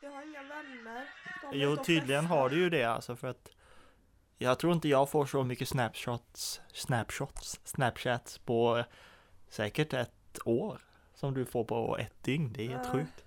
Jag har inga vänner. De Jo, tydligen har du ju det alltså för att jag tror inte jag får så mycket snapshots, snapshots, snapchats på säkert ett år som du får på ett dygn. Det är helt Ja. sjukt.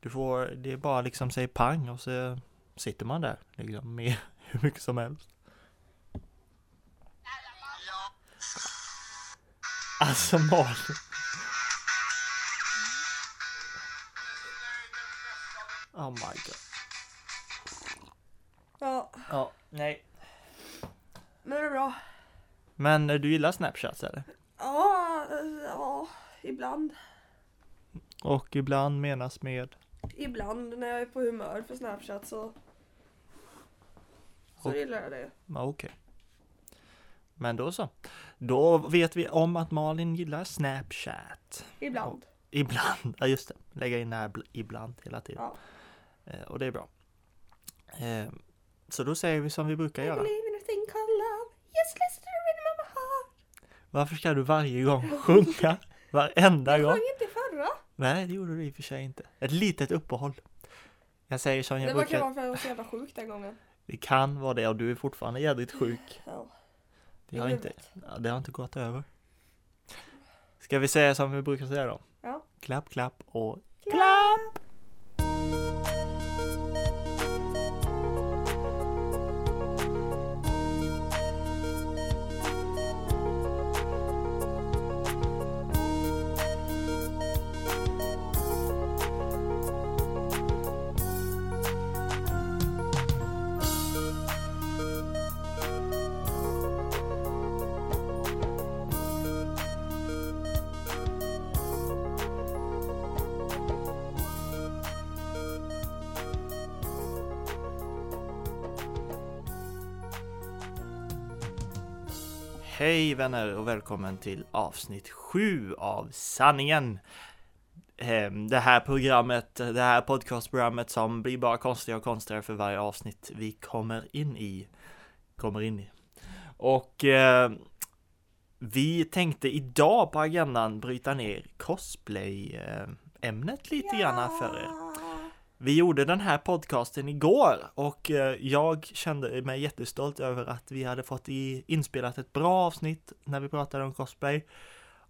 Du får, det är bara liksom säg pang och så sitter man där liksom med hur mycket som helst. Alltså Malin. Oh my god. Ja, Ja, nej. men det är bra. Men eh, du gillar Snapchats eller? Ja, eh, ja, ibland. Och ibland menas med Ibland när jag är på humör för Snapchat så så Och- gillar jag det. Ja, okej. Men då så. Då vet vi om att Malin gillar Snapchat. Ibland. Ibland, ja just det. Lägga in det här bl- ibland hela tiden. Ja. Eh, och det är bra. Eh, så då säger vi som vi brukar I göra. Yes. Varför ska du varje gång sjunga? Varenda Jag gång? sjöng inte förra. Nej, det gjorde du i och för sig inte. Ett litet uppehåll. Jag säger som jag det var brukar. kan vara för att jag var så jävla sjuk den gången. Det kan vara det och du är fortfarande jädrigt sjuk. Ja. Det har inte, det har inte gått över. Ska vi säga som vi brukar säga då? Ja. Klapp, klapp och Hej vänner och välkommen till avsnitt 7 av Sanningen. Ehm, det här programmet, det här podcastprogrammet som blir bara konstigare och konstigare för varje avsnitt vi kommer in i. Kommer in i. Och eh, vi tänkte idag på agendan bryta ner cosplay-ämnet ehm, lite grann för er. Vi gjorde den här podcasten igår och eh, jag kände mig jättestolt över att vi hade fått i, inspelat ett bra avsnitt när vi pratade om cosplay.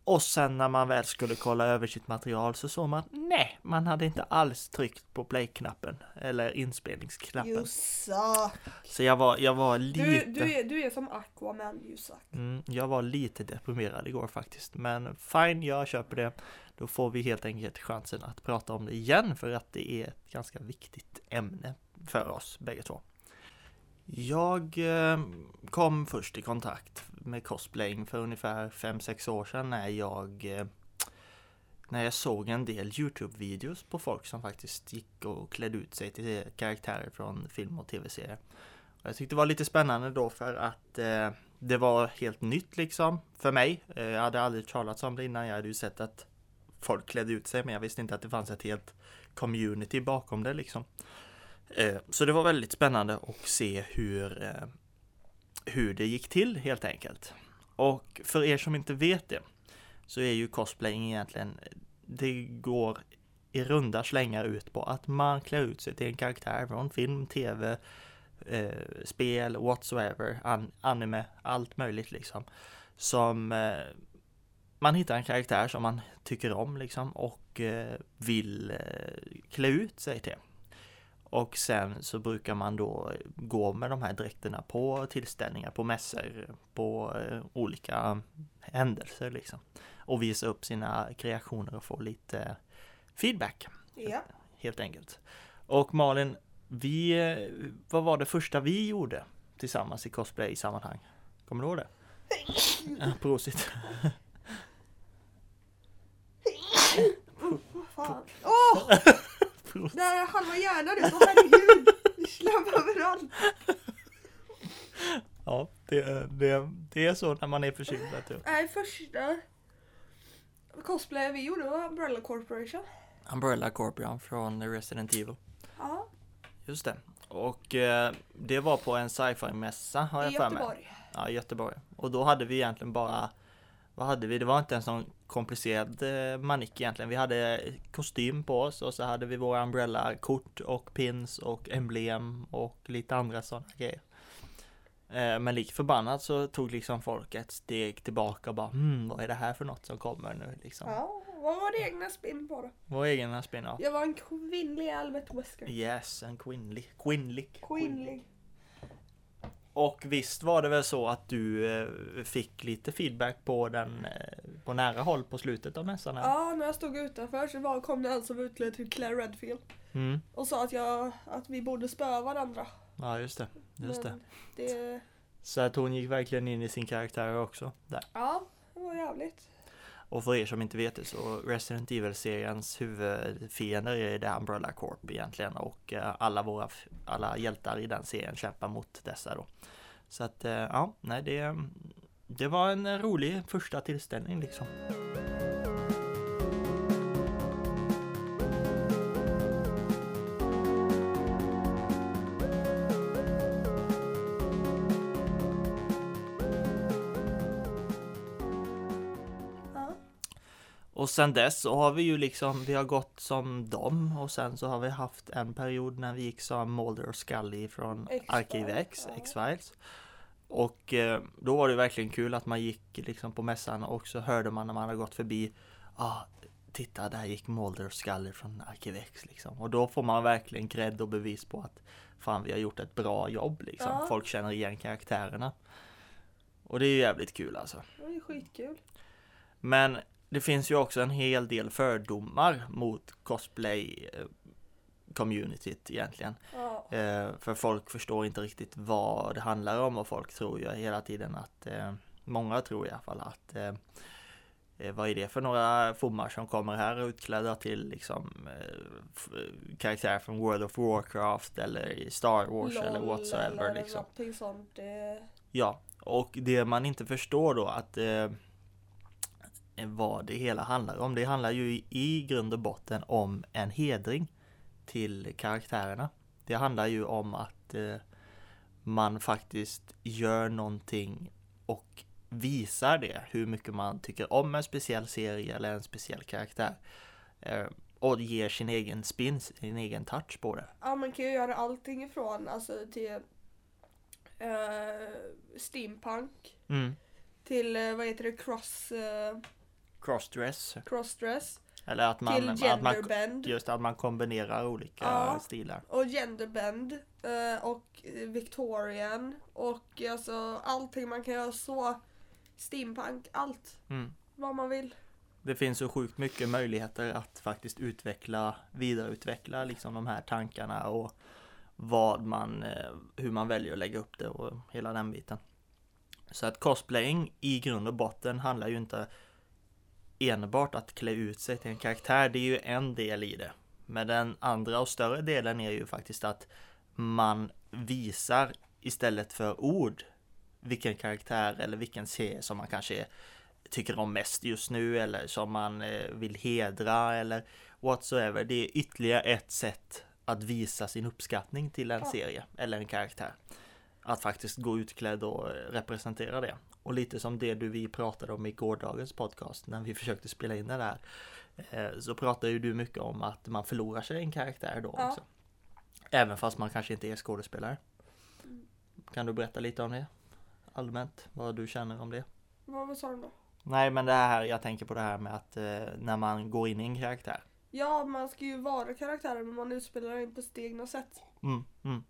Och sen när man väl skulle kolla över sitt material så såg man nej, man hade inte alls tryckt på play-knappen eller inspelningsknappen. You suck. Så jag var, jag var Du, lite, du, är, du är som Aquaman, you suck. mm, jag var lite deprimerad igår faktiskt. Men fine, jag köper det. Då får vi helt enkelt chansen att prata om det igen för att det är ett ganska viktigt ämne för oss bägge två. Jag eh, kom först i kontakt med cosplaying för ungefär 5-6 år sedan när jag eh, när jag såg en del Youtube-videos på folk som faktiskt gick och klädde ut sig till karaktärer från film och tv-serier. Jag tyckte det var lite spännande då för att eh, det var helt nytt liksom för mig. Eh, jag hade aldrig talat om det innan. Jag hade ju sett att folk klädde ut sig men jag visste inte att det fanns ett helt community bakom det liksom. Eh, så det var väldigt spännande att se hur, eh, hur det gick till helt enkelt. Och för er som inte vet det så är ju cosplaying egentligen, det går i runda slängar ut på att man klär ut sig till en karaktär från film, tv, eh, spel, whatsoever, an, anime, allt möjligt liksom. Som eh, man hittar en karaktär som man tycker om liksom och eh, vill eh, klä ut sig till. Och sen så brukar man då gå med de här dräkterna på tillställningar, på mässor, på eh, olika händelser liksom. Och visa upp sina kreationer och få lite feedback Ja. helt enkelt. Och Malin, vi, vad var det första vi gjorde tillsammans i cosplay-sammanhang? Kommer du ihåg det? Prosit. Fan. Åh! Prosit. Där är halva hjärnan ut. Åh herregud! Det slöm överallt. Ja, det, det, det är så när man är förkyld. du. Nej, första cosplay vi gjorde var Umbrella Corporation. Umbrella Corporation från Resident Evil. Ja, Just det. Och eh, det var på en sci-fi-mässa har i jag för mig. Göteborg. Ja, i Göteborg. Och då hade vi egentligen bara vad hade vi? Det var inte en sån komplicerad eh, manick egentligen. Vi hade kostym på oss och så hade vi våra umbrella-kort och pins och emblem och lite andra sådana grejer. Eh, men lik förbannat så tog liksom folk ett steg tillbaka och bara hmm, vad är det här för något som kommer nu liksom? Ja, vad var det egna spinn på då? Vår egen spin-off. Jag var en kvinnlig Albert Wesker. Yes, en kvinnlig. Kvinnlig. Kvinnlig. Och visst var det väl så att du eh, fick lite feedback på den eh, på nära håll på slutet av mässan? här? Ja, när jag stod utanför så var, kom det en som utklädd till Claire Redfield. Mm. Och sa att, jag, att vi borde spöa varandra. Ja, just det. Just det. Det. Så att hon gick verkligen in i sin karaktär också. Där. Ja, det var jävligt. Och för er som inte vet det så Resident Evil-seriens huvudfiender är The Umbrella Corp egentligen och eh, alla våra alla hjältar i den serien kämpar mot dessa då. Så att eh, ja, nej det det var en rolig första tillställning liksom. Sen dess så har vi ju liksom, vi har gått som dem och sen så har vi haft en period när vi gick som Mulder och Scully från Arkiv X. X-Files. Och eh, då var det verkligen kul att man gick liksom på mässan och så hörde man när man hade gått förbi ah, Titta där gick Mulder och Scully från Arkiv X liksom. Och då får man verkligen cred och bevis på att Fan vi har gjort ett bra jobb liksom. Ja. Folk känner igen karaktärerna. Och det är ju jävligt kul alltså. Det ju skitkul. Men det finns ju också en hel del fördomar mot cosplay eh, communityt egentligen. Ja. Eh, för folk förstår inte riktigt vad det handlar om och folk tror ju hela tiden att eh, Många tror i alla fall att eh, Vad är det för några fommar som kommer här utklädda till liksom Karaktärer från World of Warcraft eller Star Wars eller LOL whatsoever eller liksom. sånt. Det... Ja, och det man inte förstår då att vad det hela handlar om. Det handlar ju i, grund och botten om en hedring till karaktärerna. Det handlar ju om att eh, man faktiskt gör någonting och visar det, hur mycket man tycker om en speciell serie eller en speciell karaktär. Eh, och ger sin egen spin, sin egen touch på det. Ja, man kan ju göra allting ifrån alltså till eh, steampunk Mm. till vad heter det, cross, eh, Crossdress. crossdress Eller att man, till att man Just att man kombinerar olika Ja. stilar. och genderbend eh, och victorian och alltså allting man kan göra så steampunk, allt Mm. vad man vill. Det finns så sjukt mycket möjligheter att faktiskt utveckla, vidareutveckla liksom de här tankarna och vad man, eh, hur man väljer att lägga upp det och hela den biten. Så att cosplaying i grund och botten handlar ju inte enbart att klä ut sig till en karaktär, det är ju en del i det. Men den andra och större delen är ju faktiskt att man visar istället för ord vilken karaktär eller vilken serie som man kanske tycker om mest just nu eller som man eh, vill hedra eller whatsoever. Det är ytterligare ett sätt att visa sin uppskattning till en serie eller en karaktär. Att faktiskt gå utklädd och eh, representera det. Och lite som det du vi pratade om i gårdagens podcast när vi försökte spela in det där. eh, Så pratar ju du mycket om att man förlorar sig i en karaktär då Ja. också. Även fast man kanske inte är skådespelare. Kan du berätta lite om det? Allmänt, vad du känner om det? Vad vad sa du då? Nej men det här, jag tänker på det här med att eh, när man går in i en karaktär. Ja, man ska ju vara karaktären men man utspelar den på sitt egna sätt. Mm, mm.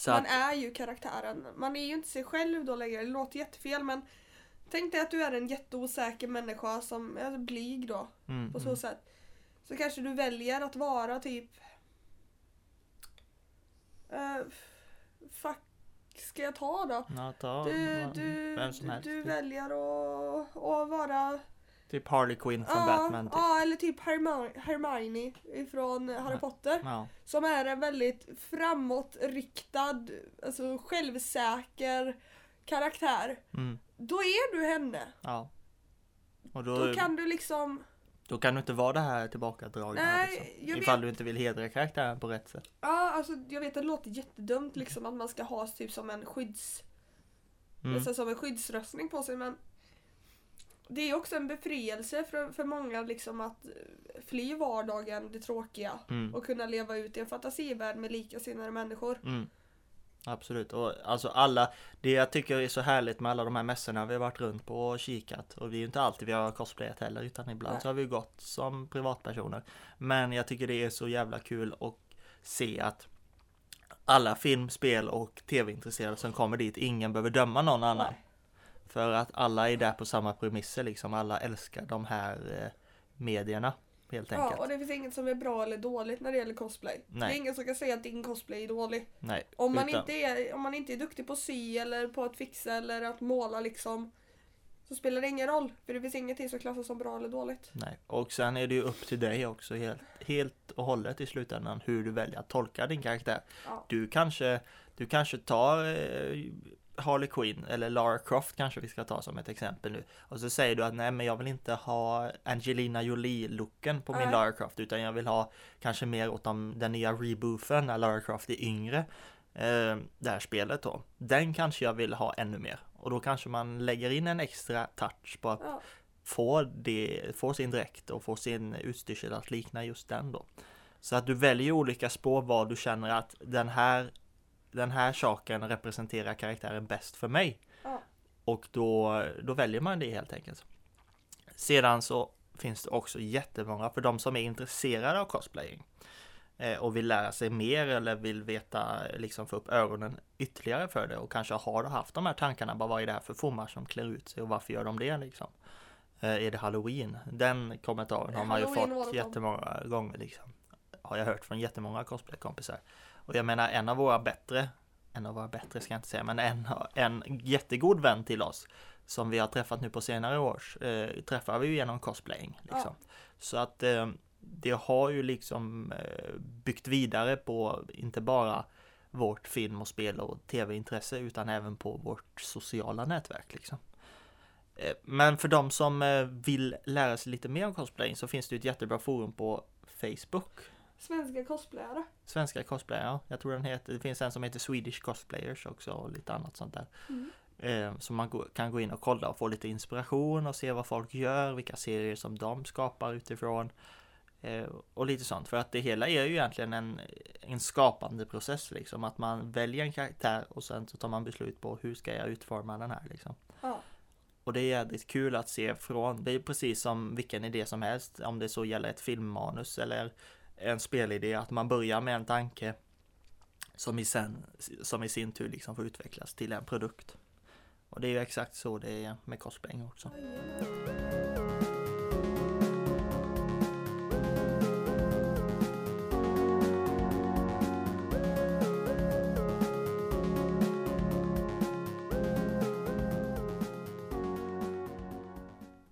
Så Man att, är ju karaktären. Man är ju inte sig själv då längre. Det låter jättefel men tänk dig att du är en jätteosäker människa som är blyg då mm, på så mm. sätt. Så kanske du väljer att vara typ... Uh, fuck ska jag ta då? Ja, ta Du, du, vem som helst. du väljer att, att vara... Typ Harley Quinn från Ja, Batman. Typ. ja, eller typ Hermione, Hermione ifrån Harry. Potter. Ja. Som är en väldigt framåtriktad, alltså självsäker karaktär. Mm, Då är du henne. ja. Och då, Då då, kan... kan du liksom, du inte vara det här tillbakadragna. Nej, liksom. jag Ifall vet. du inte vill hedra karaktären på rätt sätt. ja alltså jag vet att det låter jättedumt liksom att man ska ha typ som en skydds, Mm. nästan som en skyddsröstning på sig men det är också en befrielse för, för många liksom att eh, fly vardagen, det tråkiga Mm. och kunna leva ut i en fantasivärld med likasinnade människor. Mm. Absolut, och alltså alla, det jag tycker är så härligt med alla de här mässorna vi har varit runt på och kikat och det är ju inte alltid vi har cosplayat heller utan ibland Nej. så har vi gått som privatpersoner. Men jag tycker det är så jävla kul att se att alla film, spel och tv-intresserade som kommer dit, ingen behöver döma någon annan. Nej. För att alla är där på samma premisser liksom, alla älskar de här eh, medierna helt Ja, enkelt. och det finns inget som är bra eller dåligt när det gäller cosplay. Det Nej. är ingen som kan säga att din cosplay är dålig. Nej, Om man, utan- inte är, om man inte är duktig på att sy eller på att fixa eller att måla liksom så spelar det ingen roll. För det finns ingenting som klassas som bra eller dåligt. Nej, och sen är det ju upp till dig också helt, helt och hållet i slutändan hur du väljer att tolka din karaktär. Ja. Du kanske, du kanske tar eh, Harley Quinn eller Lara Croft kanske vi ska ta som ett exempel nu. Och så säger du att nej men jag vill inte ha Angelina Jolie-looken på min Nej. Lara Croft utan jag vill ha kanske mer åt de, den nya reboofen när Lara Croft är yngre. Eh, det här spelet då. Den kanske jag vill ha ännu mer. Och då kanske man lägger in en extra touch på att Ja. få, det, få sin dräkt och få sin utstyrsel att likna just den då. Så att du väljer olika spår vad du känner att den här, den här saken representerar karaktären bäst för mig. Ja. Och då, då väljer man det helt enkelt. Sedan så finns det också jättemånga för de som är intresserade av cosplaying eh, och vill lära sig mer eller vill veta, liksom få upp ögonen ytterligare för det och kanske har haft de här tankarna, bara vad är det här för fommar som klär ut sig och varför gör de det liksom? Eh, Är det halloween? Den kommentaren har man ju Halloween fått jättemånga gånger liksom. Har jag hört från jättemånga cosplaykompisar. Och jag menar en av våra bättre, en av våra bättre ska jag inte säga, men en, en jättegod vän till oss som vi har träffat nu på senare år, eh, träffar vi ju genom cosplaying. Liksom. Så att eh, det har ju liksom eh, byggt vidare på inte bara vårt film och spel och tv-intresse utan även på vårt sociala nätverk. Liksom. Eh, Men för de som eh, vill lära sig lite mer om cosplaying så finns det ett jättebra forum på Facebook. Svenska cosplayare. Svenska cosplayare, ja. jag tror den heter, det finns en som heter Swedish Cosplayers också och lite annat sånt där. Mm. Eh, Så man kan gå in och kolla och få lite inspiration och se vad folk gör, vilka serier som de skapar utifrån. Eh, Och lite sånt, för att det hela är ju egentligen en, en skapande process liksom. Att man väljer en karaktär och sen så tar man beslut på hur ska jag utforma den här liksom. Ja. Och det är jävligt kul att se från, det är precis som vilken idé som helst, om det så gäller ett filmmanus eller en spelidé, att man börjar med en tanke som i, sen, som i sin tur liksom får utvecklas till en produkt. Och det är ju exakt så det är med cosplaying också.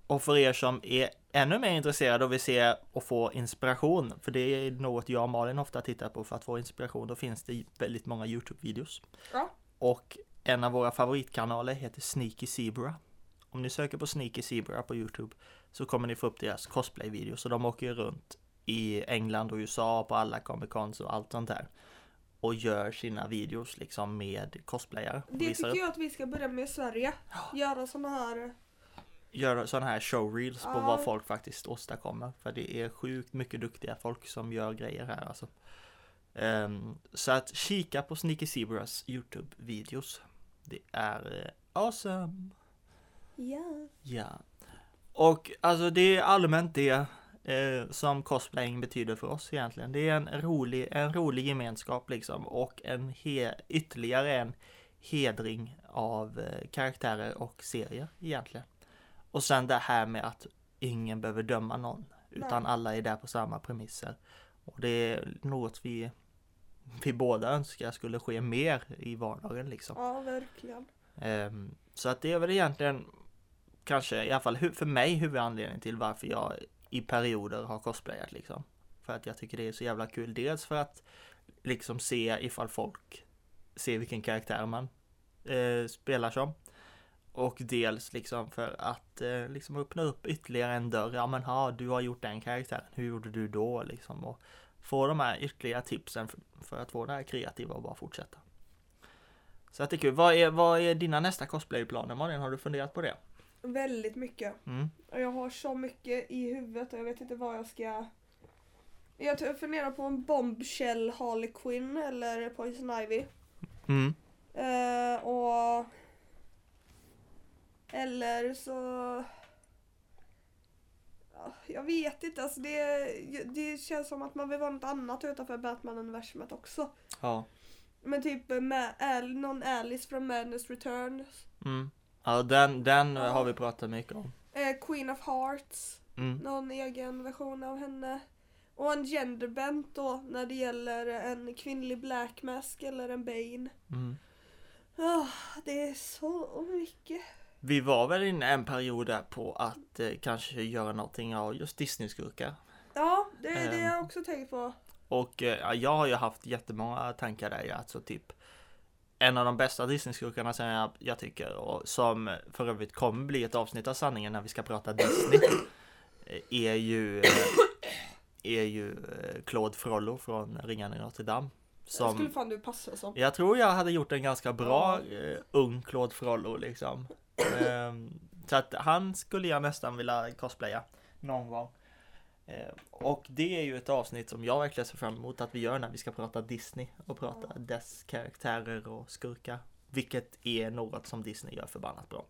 Och för er som är ännu mer intresserade och vill se och få inspiration, för det är något jag och Malin ofta tittar på för att få inspiration, då finns det väldigt många Youtube-videos. Ja. Och en av våra favoritkanaler heter Sneaky Zebra. Om ni söker på Sneaky Zebra på Youtube så kommer ni få upp deras cosplay-videos. Så de åker ju runt i England och USA på alla Comic Cons och allt sånt där. Och gör sina videos liksom med cosplayare. och Det tycker upp- jag att vi ska börja med i Sverige. Göra såna här... göra sådana här showreels på vad folk faktiskt åstadkommer. För det är sjukt mycket duktiga folk som gör grejer här alltså. Ehm, så att kika på Sneaky Zebras Youtube-videos. Det är eh, awesome! Ja. Ja. Och alltså det är allmänt det eh, som cosplaying betyder för oss egentligen. Det är en rolig, en rolig gemenskap liksom och en he, ytterligare en hedring av eh, karaktärer och serier egentligen. Och sen det här med att ingen behöver döma någon utan Nej. alla är där på samma premisser. Och det är något vi, vi båda önskar skulle ske mer i vardagen liksom. ja, verkligen. Ehm, Så att det är väl egentligen kanske i alla fall för mig huvudanledningen till varför jag i perioder har cosplayat liksom. För att jag tycker det är så jävla kul. Dels för att liksom se ifall folk ser vilken karaktär man eh, spelar som. Och dels liksom för att eh, liksom öppna upp ytterligare en dörr. Ja men ha, du har gjort den karaktären. Hur gjorde du då liksom? Och få de här ytterligare tipsen för, för att få det här kreativa och bara fortsätta. Så att det är kul. Vad är, vad är dina nästa cosplayplaner Malin? Har du funderat på det? Väldigt mycket. Mm. Och jag har så mycket i huvudet och jag vet inte vad jag ska... Jag funderar på en Bombshell Harley Quinn eller Poison Ivy. Mm. Eh, och... Eller så... Ja, Jag vet inte, alltså det, det känns som att man vill vara något annat utanför Batman-universumet också. Ja. Men typ med Al, någon Alice från Madness Returns. Mm. Ja, den, den Ja. har vi pratat mycket om. Eh, Queen of Hearts. Mm. Någon egen version av henne. Och en genderbent då när det gäller en kvinnlig Black Mask eller en Bane. Mm. Ah, det är så mycket. Vi var väl inne en period där på att eh, kanske göra någonting av just Disney-skurkar. Ja, det är det Ehm. jag också tänkt på. Och eh, ja, jag har ju haft jättemånga tankar där, alltså typ en av de bästa Disney-skurkarna som jag, jag tycker och som för övrigt kommer bli ett avsnitt av sanningen när vi ska prata Disney eh, är ju eh, är ju eh, Claude Frollo från Ringarna i Notre Dame. Det skulle Som fan du passa som. jag tror jag hade gjort en ganska bra eh, ung Claude Frollo liksom. Ehm, så att han skulle jag nästan vilja cosplaya någon gång. Eh, och det är ju ett avsnitt som jag verkligen ser fram emot att vi gör när vi ska prata Disney och prata dess karaktärer och skurkar. Vilket är något som Disney gör förbannat bra.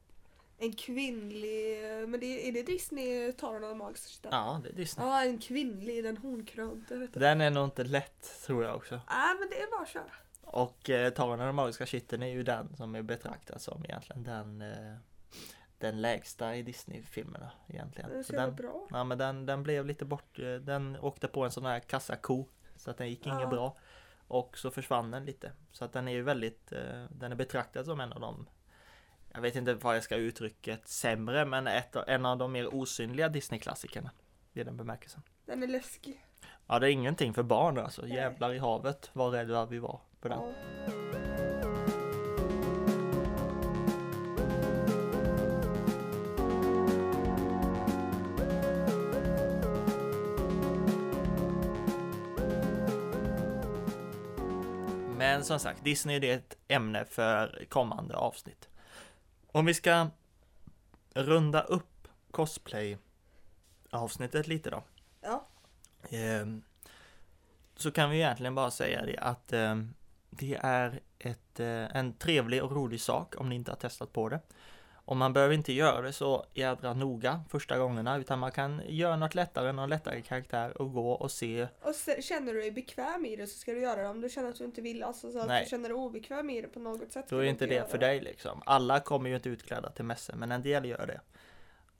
En kvinnlig, men det, är det Disney tar av magiska Ja, det är Disney. Ja, en kvinnlig, den hornkrönte. Den är nog inte lätt tror jag också. Nej, men det är bara att köra. Och eh, Taren och den magiska kitteln är ju den som är betraktad som egentligen den eh, den lägsta i Disney-filmerna egentligen. Är Så den, bra. ja, men den, den blev lite bort, eh, den åkte på en sån här kassako så att den gick Ja. inget bra. Och så försvann den lite. Så att den är ju väldigt, eh, den är betraktad som en av de jag vet inte vad jag ska uttrycket sämre men ett, en av de mer osynliga Disney-klassikerna. I den bemärkelsen. Den är läskig. Ja det är ingenting för barn alltså. Nej. Jävlar i havet vad rädda vi var på den. Men som sagt, Disney det är ett ämne för kommande avsnitt. Om vi ska runda upp cosplay avsnittet lite då. Ehm, så kan vi egentligen bara säga det att ehm, det är ett, eh, en trevlig och rolig sak om ni inte har testat på det. Och man behöver inte göra det så jädra noga första gångerna utan man kan göra något lättare, någon lättare karaktär och gå och se Och se, känner du dig bekväm i det så ska du göra det. Om du känner att du inte vill, alltså så att du känner dig obekväm i det på något sätt. Då är inte det för dig liksom. Alla kommer ju inte utklädda till mässor, men en del gör det.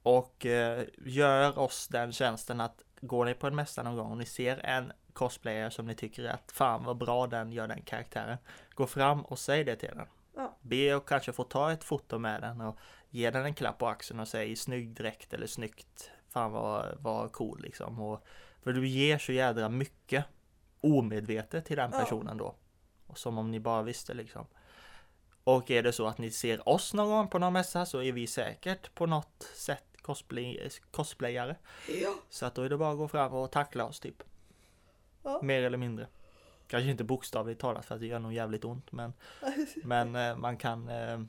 Och eh, gör oss den tjänsten att går ni på en mässa någon gång och ni ser en cosplayer som ni tycker att fan vad bra den gör den karaktären. Gå fram och säg det till den. Ja. Be och kanske få ta ett foto med den och ge den en klapp på axeln och säg snygg dräkt eller snyggt. Fan vad, vad cool liksom. Och, för du ger så jädra mycket omedvetet till den Ja. personen då. Och som om ni bara visste liksom. Och är det så att ni ser oss någon gång på någon mässa så är vi säkert på något sätt cosplay, cosplayare. Ja. Så att då är det bara att gå fram och tackla oss typ. Ja. Mer eller mindre. Kanske inte bokstavligt talat för att det gör nog jävligt ont men, men eh, man, kan, eh,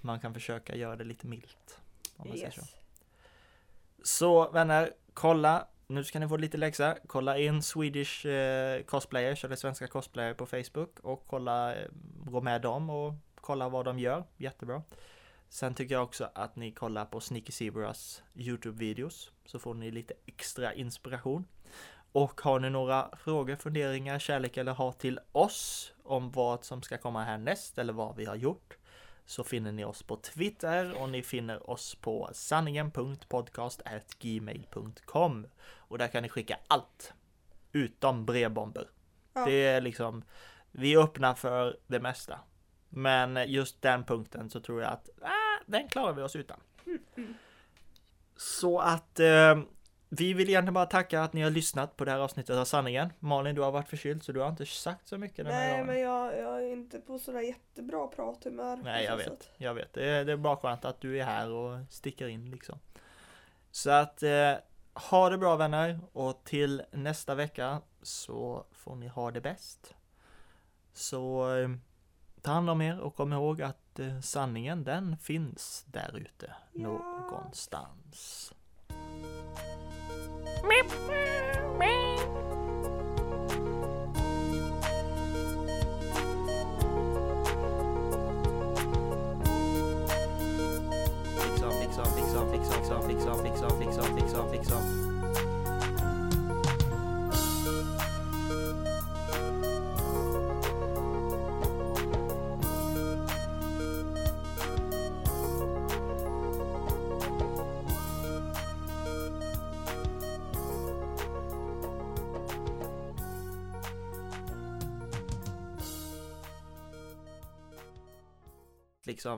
man kan försöka göra det lite milt. Om man säger så. yes. Så vänner, kolla. Nu ska ni få lite läxa. Kolla in Swedish eh, cosplayers eller svenska cosplayer på Facebook och kolla, eh, gå med dem och kolla vad de gör. Jättebra. Sen tycker jag också att ni kollar på Sneaky Zebras Youtube-videos så får ni lite extra inspiration. Och har ni några frågor, funderingar, kärlek eller hat till oss om vad som ska komma härnäst eller vad vi har gjort så finner ni oss på Twitter och ni finner oss på sanningen.podcast.gmail.com och där kan ni skicka allt utom brevbomber. Ja. Det är liksom, vi är öppna för det mesta. Men just den punkten så tror jag att ah, den klarar vi oss utan. Så att eh, vi vill egentligen bara tacka att ni har lyssnat på det här avsnittet av sanningen. Malin, du har varit förkyld så du har inte sagt så mycket den här Nej gången. men jag, jag är inte på sådär jättebra prathumör. Nej, jag vet. sätt. Jag vet. Det är, det är bara skönt att du är här och sticker in liksom. Så att eh, ha det bra vänner och till nästa vecka så får ni ha det bäst. Så eh, ta hand om er och kom ihåg att eh, sanningen den finns där ute Ja. någonstans. Liksom, Liksom.